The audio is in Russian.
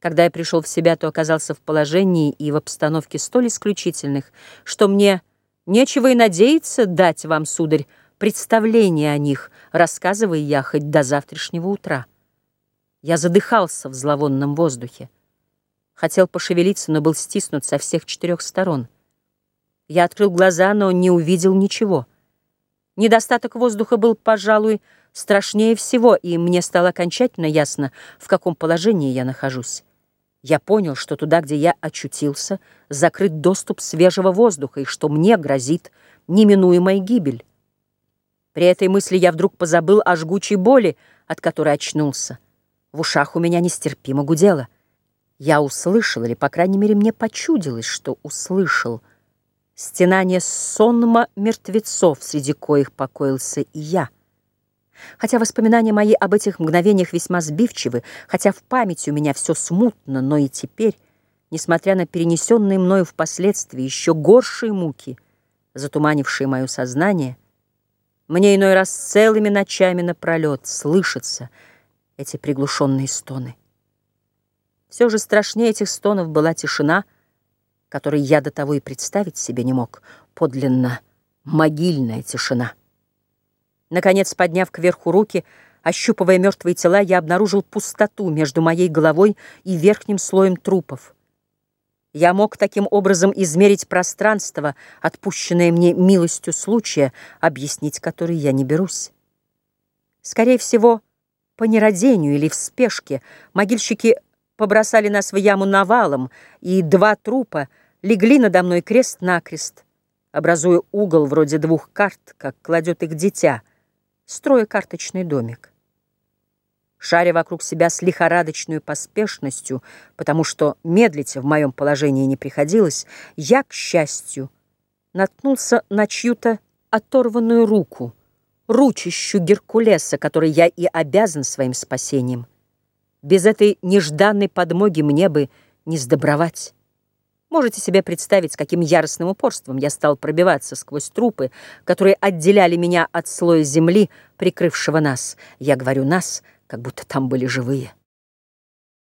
Когда я пришел в себя, то оказался в положении и в обстановке столь исключительных, что мне нечего и надеяться дать вам, сударь, представление о них, рассказывая я хоть до завтрашнего утра. Я задыхался в зловонном воздухе. Хотел пошевелиться, но был стиснут со всех четырех сторон. Я открыл глаза, но не увидел ничего. Недостаток воздуха был, пожалуй, страшнее всего, и мне стало окончательно ясно, в каком положении я нахожусь. Я понял, что туда, где я очутился, закрыт доступ свежего воздуха, и что мне грозит неминуемая гибель. При этой мысли я вдруг позабыл о жгучей боли, от которой очнулся. В ушах у меня нестерпимо гудело. Я услышал, или, по крайней мере, мне почудилось, что услышал, стенание сонма мертвецов, среди коих покоился и я. Хотя воспоминания мои об этих мгновениях весьма сбивчивы, хотя в памяти у меня все смутно, но и теперь, несмотря на перенесенные мною впоследствии еще горшие муки, затуманившие мое сознание, мне иной раз целыми ночами напролет слышатся эти приглушенные стоны. Все же страшнее этих стонов была тишина, которой я до того и представить себе не мог, подлинно могильная тишина. Наконец, подняв кверху руки, ощупывая мертвые тела, я обнаружил пустоту между моей головой и верхним слоем трупов. Я мог таким образом измерить пространство, отпущенное мне милостью случая, объяснить который я не берусь. Скорее всего, по нерадению или в спешке могильщики побросали нас в яму навалом, и два трупа легли надо мной крест-накрест, образуя угол вроде двух карт, как кладет их дитя, строя карточный домик шаря вокруг себя с лихорадочной поспешностью, потому что медлить в моем положении не приходилось, я, к счастью, наткнулся на чью-то оторванную руку, ручищу Геркулеса, которой я и обязан своим спасением. Без этой нежданной подмоги мне бы не сдобровать. Можете себе представить, с каким яростным упорством я стал пробиваться сквозь трупы, которые отделяли меня от слоя земли, прикрывшего нас. Я говорю «нас», как будто там были живые.